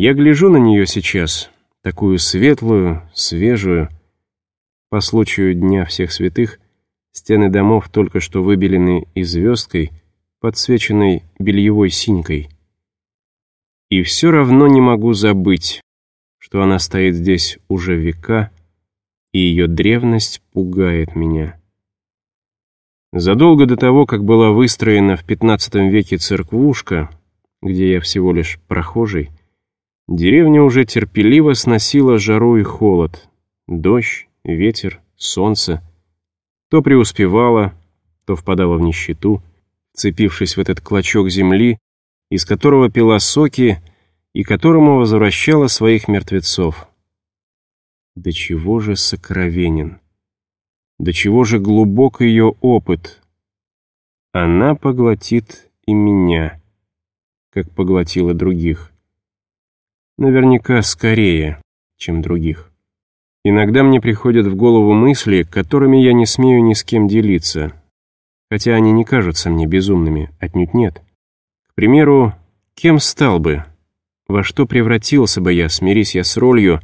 Я гляжу на нее сейчас, такую светлую, свежую. По случаю Дня всех святых стены домов только что выбелены и звездкой, подсвеченной бельевой синькой. И все равно не могу забыть, что она стоит здесь уже века, и ее древность пугает меня. Задолго до того, как была выстроена в XV веке церквушка, где я всего лишь прохожий, деревня уже терпеливо сносила жару и холод, дождь, ветер, солнце. То преуспевала, то впадала в нищету, цепившись в этот клочок земли, из которого пила соки и которому возвращала своих мертвецов. До чего же сокровенен! До чего же глубок ее опыт. Она поглотит и меня, как поглотила других. Наверняка скорее, чем других. Иногда мне приходят в голову мысли, которыми я не смею ни с кем делиться, хотя они не кажутся мне безумными, отнюдь нет. К примеру, кем стал бы, во что превратился бы я, смирись я с ролью,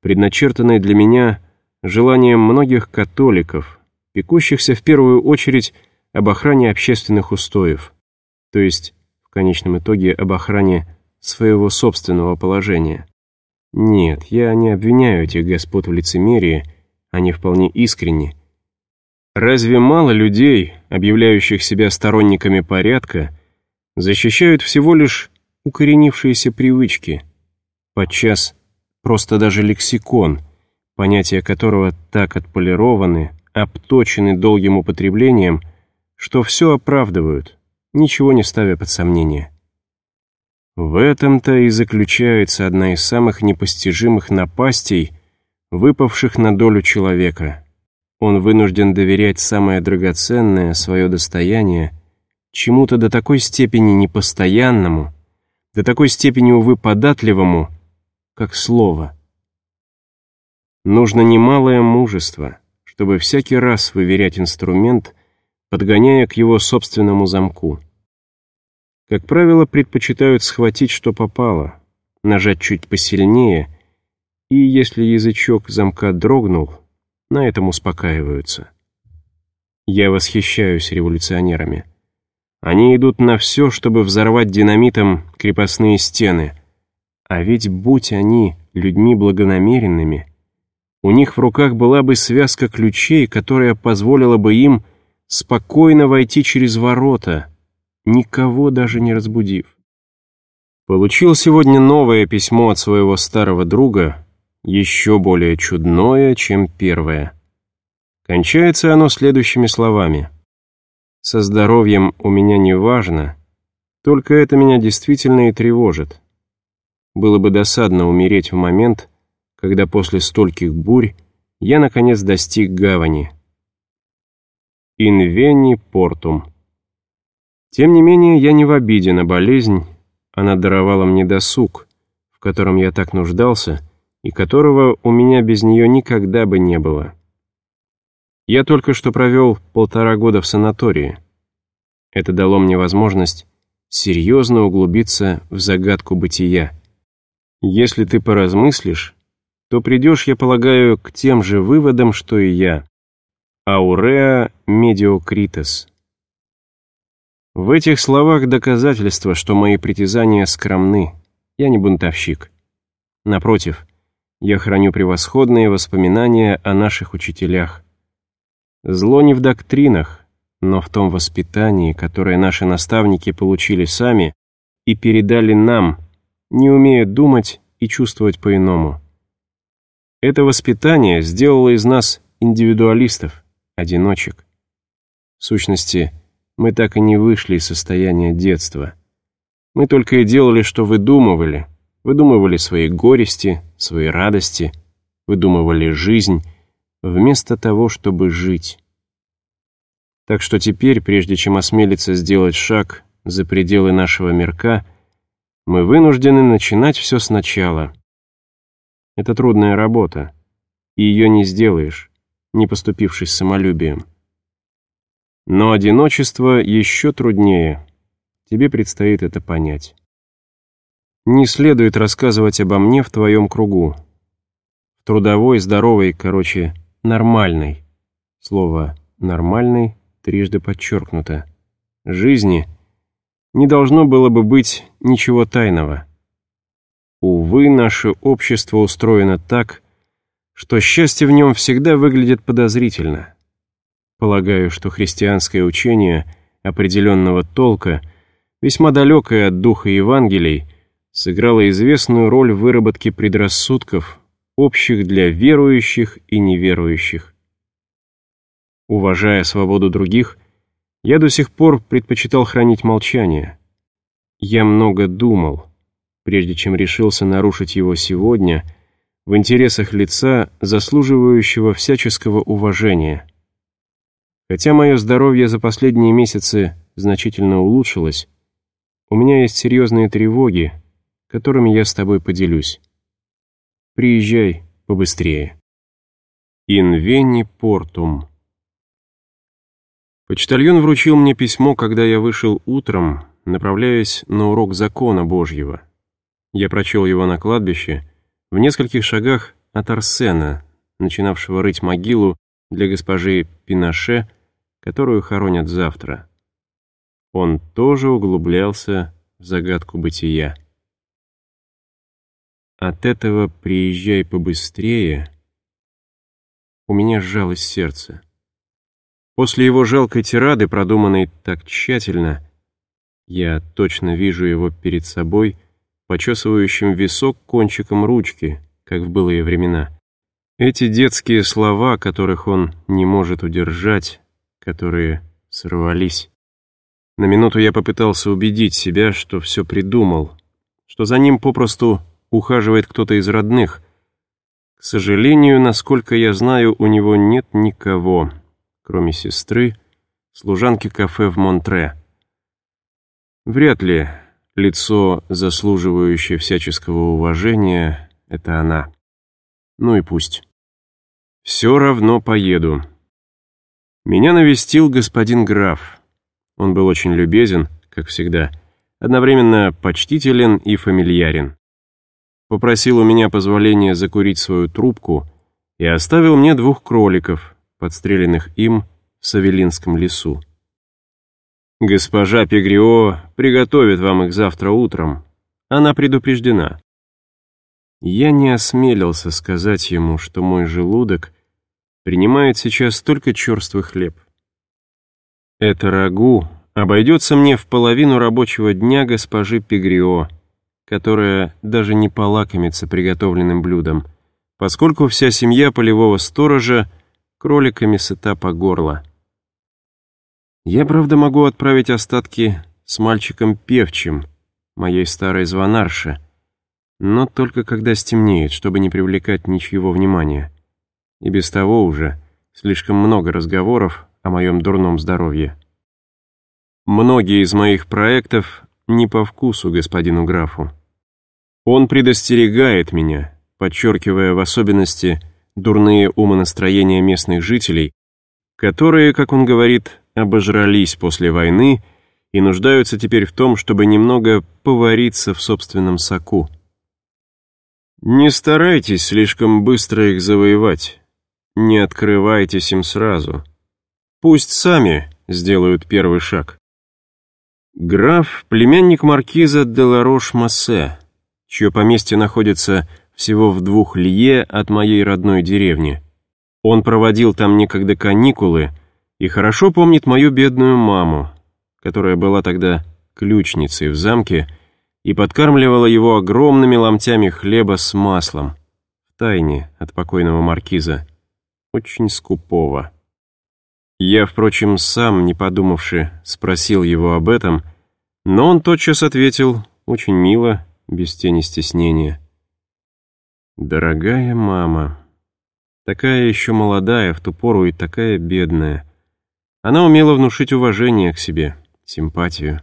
предначертанной для меня желанием многих католиков, пекущихся в первую очередь об охране общественных устоев, то есть, в конечном итоге, об охране своего собственного положения. Нет, я не обвиняю этих господ в лицемерии, они вполне искренни. Разве мало людей, объявляющих себя сторонниками порядка, защищают всего лишь укоренившиеся привычки, подчас просто даже лексикон, понятия которого так отполированы, обточены долгим употреблением, что все оправдывают, ничего не ставя под сомнение. В этом-то и заключается одна из самых непостижимых напастей, выпавших на долю человека. Он вынужден доверять самое драгоценное, свое достояние, чему-то до такой степени непостоянному, до такой степени, увы, податливому, как слово. Нужно немалое мужество, чтобы всякий раз выверять инструмент, подгоняя к его собственному замку. Как правило, предпочитают схватить, что попало, нажать чуть посильнее, и если язычок замка дрогнул, на этом успокаиваются. Я восхищаюсь революционерами. Они идут на все, чтобы взорвать динамитом крепостные стены. А ведь будь они людьми благонамеренными, у них в руках была бы связка ключей, которая позволила бы им спокойно войти через ворота, никого даже не разбудив. Получил сегодня новое письмо от своего старого друга, еще более чудное, чем первое. Кончается оно следующими словами. «Со здоровьем у меня не важно, только это меня действительно и тревожит. Было бы досадно умереть в момент, когда после стольких бурь я, наконец, достиг гавани. Инвени портум. Тем не менее, я не в обиде на болезнь, она даровала мне досуг, в котором я так нуждался и которого у меня без нее никогда бы не было. Я только что провел полтора года в санатории. Это дало мне возможность серьезно углубиться в загадку бытия. Если ты поразмыслишь, то придешь, я полагаю, к тем же выводам, что и я. Ауреа медиокритес. В этих словах доказательство, что мои притязания скромны. Я не бунтовщик. Напротив, я храню превосходные воспоминания о наших учителях. Зло не в доктринах, но в том воспитании, которое наши наставники получили сами и передали нам, не умея думать и чувствовать по-иному. Это воспитание сделало из нас индивидуалистов, одиночек. В сущности, мы так и не вышли из состояния детства. Мы только и делали, что выдумывали. Выдумывали свои горести, свои радости, выдумывали жизнь, вместо того, чтобы жить. Так что теперь, прежде чем осмелиться сделать шаг за пределы нашего мирка, мы вынуждены начинать все сначала — это трудная работа, и ее не сделаешь, не поступившись самолюбием. Но одиночество еще труднее. Тебе предстоит это понять. не следует рассказывать обо мне в твоем кругу. Трудовой, здоровой, короче, нормальной. Слово «нормальный» трижды подчеркнуто. Жизни не должно было бы быть ничего тайного. Увы, наше общество устроено так, что счастье в нем всегда выглядит подозрительно. Полагаю, что христианское учение определенного толка, весьма далекое от духа Евангелий, сыграло известную роль в выработке предрассудков, общих для верующих и неверующих. Уважая свободу других, я до сих пор предпочитал хранить молчание. Я много думал, прежде чем решился нарушить его сегодня в интересах лица, заслуживающего всяческого уважения. Хотя мое здоровье за последние месяцы значительно улучшилось, у меня есть серьезные тревоги, которыми я с тобой поделюсь. Приезжай побыстрее. Инвени портум. Почтальон вручил мне письмо, когда я вышел утром, направляясь на урок закона Божьего. Я прочел его на кладбище, в нескольких шагах от Арсена, начинавшего рыть могилу для госпожи Пинаше, которую хоронят завтра. Он тоже углублялся в загадку бытия. От этого «приезжай побыстрее» у меня сжалось сердце. После его жалкой тирады, продуманной так тщательно, я точно вижу его перед собой, почесывающим висок кончиком ручки, как в былые времена. Эти детские слова, которых он не может удержать, которые сорвались. На минуту я попытался убедить себя, что все придумал, что за ним попросту ухаживает кто-то из родных. К сожалению, насколько я знаю, у него нет никого кроме сестры, служанки кафе в Монтре. Вряд ли лицо, заслуживающее всяческого уважения, это она. Ну и пусть. Все равно поеду. Меня навестил господин граф. Он был очень любезен, как всегда, одновременно почтителен и фамильярен. Попросил у меня позволения закурить свою трубку и оставил мне двух кроликов, подстреленных им в Савелинском лесу. «Госпожа Пегрио приготовит вам их завтра утром. Она предупреждена». Я не осмелился сказать ему, что мой желудок принимает сейчас только черствый хлеб. Это рагу обойдется мне в половину рабочего дня госпожи Пегрио, которая даже не полакомится приготовленным блюдом, поскольку вся семья полевого сторожа кроликами сыта по горло. Я, правда, могу отправить остатки с мальчиком Певчим, моей старой звонарше, но только когда стемнеет, чтобы не привлекать ничьего внимания. И без того уже слишком много разговоров о моем дурном здоровье. Многие из моих проектов не по вкусу господину графу. Он предостерегает меня, подчеркивая в особенности дурные умонастроения местных жителей, которые, как он говорит, обожрались после войны и нуждаются теперь в том, чтобы немного повариться в собственном соку. Не старайтесь слишком быстро их завоевать. Не открывайтесь им сразу. Пусть сами сделают первый шаг. Граф — племянник маркиза де Ларош-Массе, чье поместье находится всего в двух лье от моей родной деревни. Он проводил там некогда каникулы и хорошо помнит мою бедную маму, которая была тогда ключницей в замке и подкармливала его огромными ломтями хлеба с маслом, в тайне от покойного маркиза, очень скупого. Я, впрочем, сам, не подумавши, спросил его об этом, но он тотчас ответил очень мило, без тени стеснения. Дорогая мама. Такая еще молодая, в ту пору и такая бедная. Она умела внушить уважение к себе, симпатию.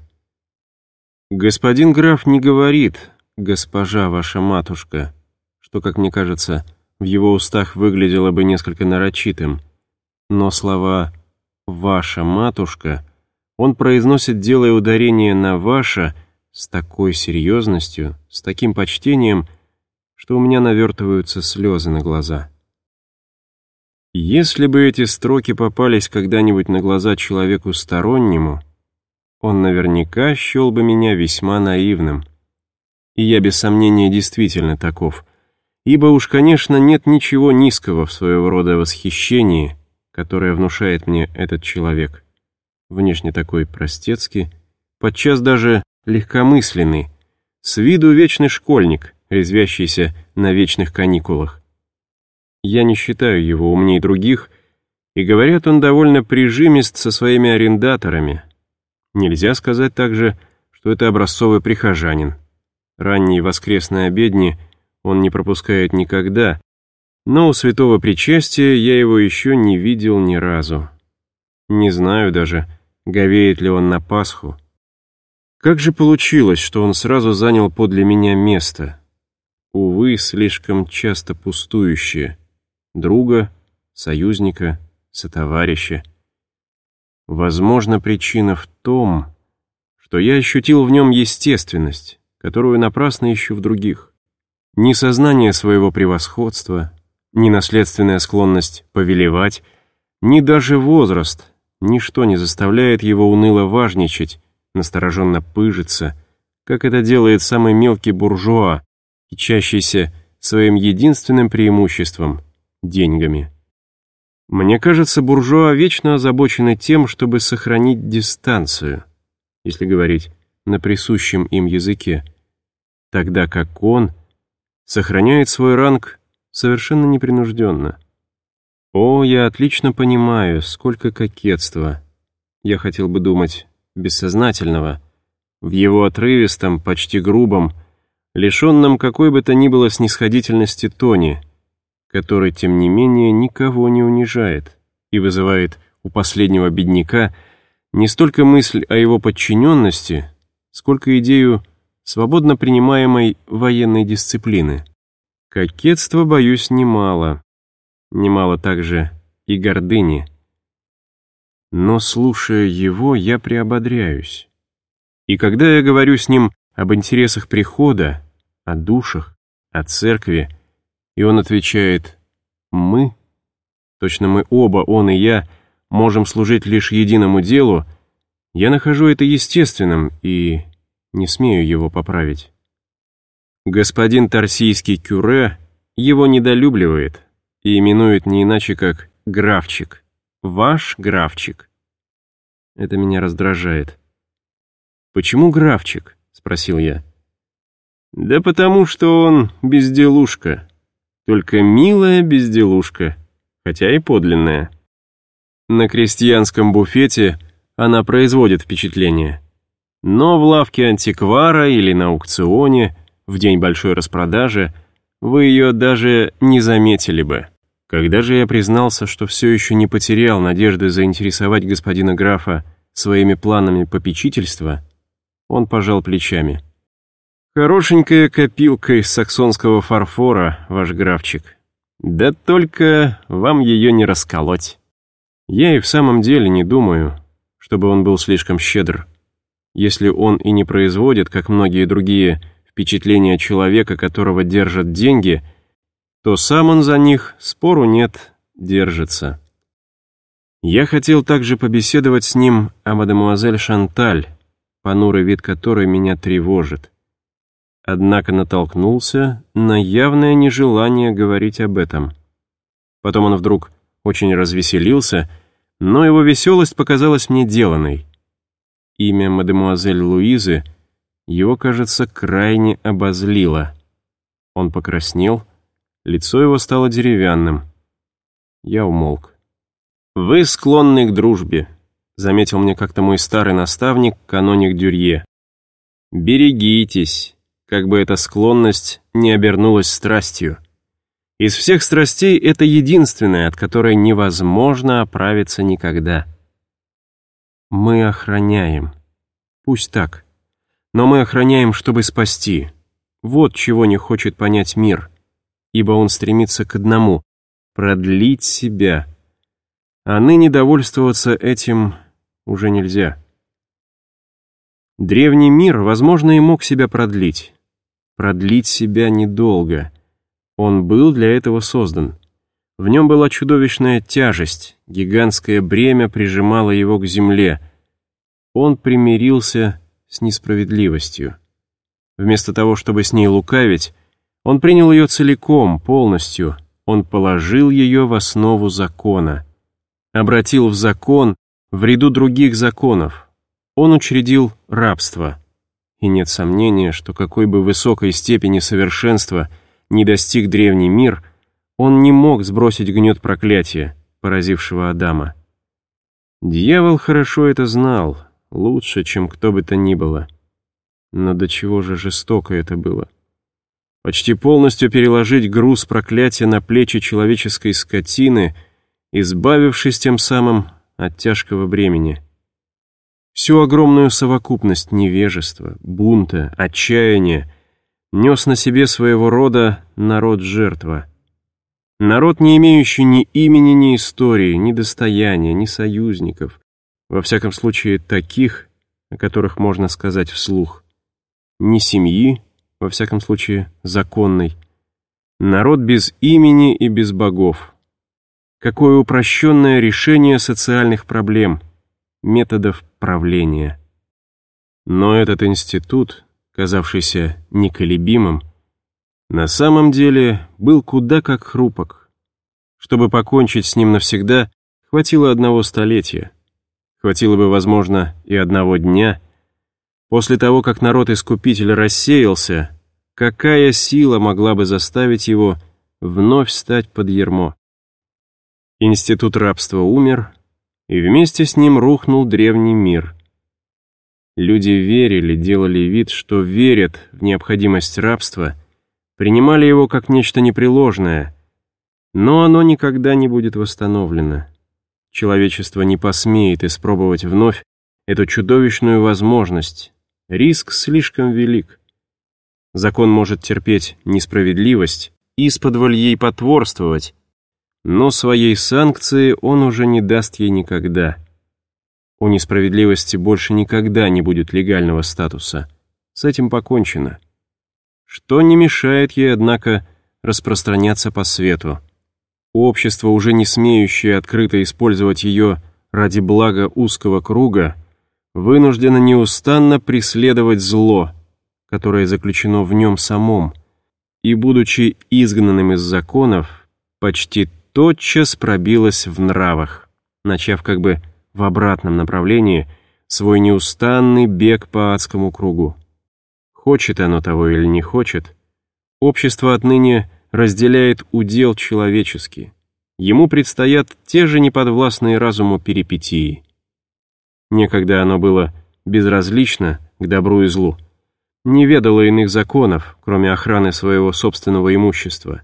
Господин граф не говорит «госпожа ваша матушка», что, как мне кажется, в его устах выглядело бы несколько нарочитым. Но слова «ваша матушка» он произносит, делая ударение на «ваша», с такой серьезностью, с таким почтением, что у меня навертываются слезы на глаза. Если бы эти строки попались когда-нибудь на глаза человеку стороннему, он наверняка счел бы меня весьма наивным. И я без сомнения действительно таков, ибо уж, конечно, нет ничего низкого в своего рода восхищении, которое внушает мне этот человек. Внешне такой простецкий, подчас даже легкомысленный, с виду вечный школьник, резвящийся на вечных каникулах. Я не считаю его умнее других, и, говорят, он довольно прижимист со своими арендаторами. Нельзя сказать также, что это образцовый прихожанин. Ранние воскресные обедни он не пропускает никогда, но у святого причастия я его еще не видел ни разу. Не знаю даже, говеет ли он на Пасху. Как же получилось, что он сразу занял подле меня место? Увы, слишком часто пустующее друга, союзника, сотоварища. Возможно, причина в том, что я ощутил в нем естественность, которую напрасно ищу в других. Ни сознание своего превосходства, ни наследственная склонность повелевать, ни даже возраст, ничто не заставляет его уныло важничать, настороженно пыжиться, как это делает самый мелкий буржуа, кичащийся своим единственным преимуществом деньгами. Мне кажется, буржуа вечно озабочены тем, чтобы сохранить дистанцию, если говорить на присущем им языке, тогда как он сохраняет свой ранг совершенно непринужденно. О, я отлично понимаю, сколько кокетства, я хотел бы думать, бессознательного, в его отрывистом, почти грубом, лишенном какой бы то ни было снисходительности тоне, который, тем не менее, никого не унижает и вызывает у последнего бедняка не столько мысль о его подчиненности, сколько идею свободно принимаемой военной дисциплины. Кокетства, боюсь, немало. Немало также и гордыни. Но, слушая его, я приободряюсь. И когда я говорю с ним об интересах прихода, о душах, о церкви, и он отвечает «Мы?» Точно мы оба, он и я, можем служить лишь единому делу, я нахожу это естественным и не смею его поправить. Господин Тарсийский Кюре его недолюбливает и именует не иначе как «графчик», «ваш графчик». Это меня раздражает. «Почему графчик?» — спросил я. «Да потому что он безделушка», только милая безделушка, хотя и подлинная. На крестьянском буфете она производит впечатление. Но в лавке антиквара или на аукционе, в день большой распродажи, вы ее даже не заметили бы. Когда же я признался, что все еще не потерял надежды заинтересовать господина графа своими планами попечительства, он пожал плечами. Хорошенькая копилка из саксонского фарфора, ваш графчик. Да только вам ее не расколоть. Я и в самом деле не думаю, чтобы он был слишком щедр. Если он и не производит, как многие другие, впечатления человека, которого держат деньги, то сам он за них, спору нет, держится. Я хотел также побеседовать с ним о мадемуазель Шанталь, понурый вид которой меня тревожит однако натолкнулся на явное нежелание говорить об этом. Потом он вдруг очень развеселился, но его веселость показалась мне деланной. Имя мадемуазель Луизы его, кажется, крайне обозлило. Он покраснел, лицо его стало деревянным. Я умолк. «Вы склонны к дружбе», — заметил мне как-то мой старый наставник, каноник Дюрье. «Берегитесь, как бы эта склонность не обернулась страстью. Из всех страстей это единственная, от которой невозможно оправиться никогда. Мы охраняем. Пусть так. Но мы охраняем, чтобы спасти. Вот чего не хочет понять мир, ибо он стремится к одному — продлить себя. А ныне довольствоваться этим уже нельзя. Древний мир, возможно, и мог себя продлить. Продлить себя недолго. Он был для этого создан. В нем была чудовищная тяжесть, гигантское бремя прижимало его к земле. Он примирился с несправедливостью. Вместо того, чтобы с ней лукавить, он принял ее целиком, полностью. Он положил ее в основу закона. Обратил в закон в ряду других законов. Он учредил рабство. И нет сомнения, что какой бы высокой степени совершенства не достиг древний мир, он не мог сбросить гнет проклятия, поразившего Адама. Дьявол хорошо это знал, лучше, чем кто бы то ни было. Но до чего же жестоко это было. Почти полностью переложить груз проклятия на плечи человеческой скотины, избавившись тем самым от тяжкого бремени. Всю огромную совокупность невежества, бунта, отчаяния нес на себе своего рода народ-жертва. Народ, не имеющий ни имени, ни истории, ни достояния, ни союзников, во всяком случае таких, о которых можно сказать вслух ни семьи, во всяком случае законной, народ без имени и без богов. Какое упрощенное решение социальных проблем, методов правления. Но этот институт, казавшийся неколебимым, на самом деле был куда как хрупок. Чтобы покончить с ним навсегда, хватило одного столетия. Хватило бы, возможно, и одного дня — После того, как народ-искупитель рассеялся, какая сила могла бы заставить его вновь стать под ермо? Институт рабства умер, и вместе с ним рухнул древний мир. Люди верили, делали вид, что верят в необходимость рабства, принимали его как нечто непреложное, но оно никогда не будет восстановлено. Человечество не посмеет испробовать вновь эту чудовищную возможность, Риск слишком велик. Закон может терпеть несправедливость, исподволь ей потворствовать, но своей санкции он уже не даст ей никогда. У несправедливости больше никогда не будет легального статуса. С этим покончено. Что не мешает ей, однако, распространяться по свету. Общество, уже не смеющее открыто использовать ее ради блага узкого круга, вынуждено неустанно преследовать зло, которое заключено в нем самом, и, будучи изгнанным из законов, почти тотчас пробилось в нравах, начав как бы в обратном направлении свой неустанный бег по адскому кругу. Хочет оно того или не хочет, общество отныне разделяет удел человеческий. Ему предстоят те же неподвластные разуму перипетии. Некогда оно было безразлично к добру и злу. Не ведало иных законов, кроме охраны своего собственного имущества.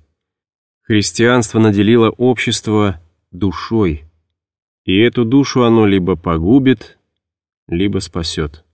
Христианство наделило общество душой, и эту душу оно либо погубит, либо спасет.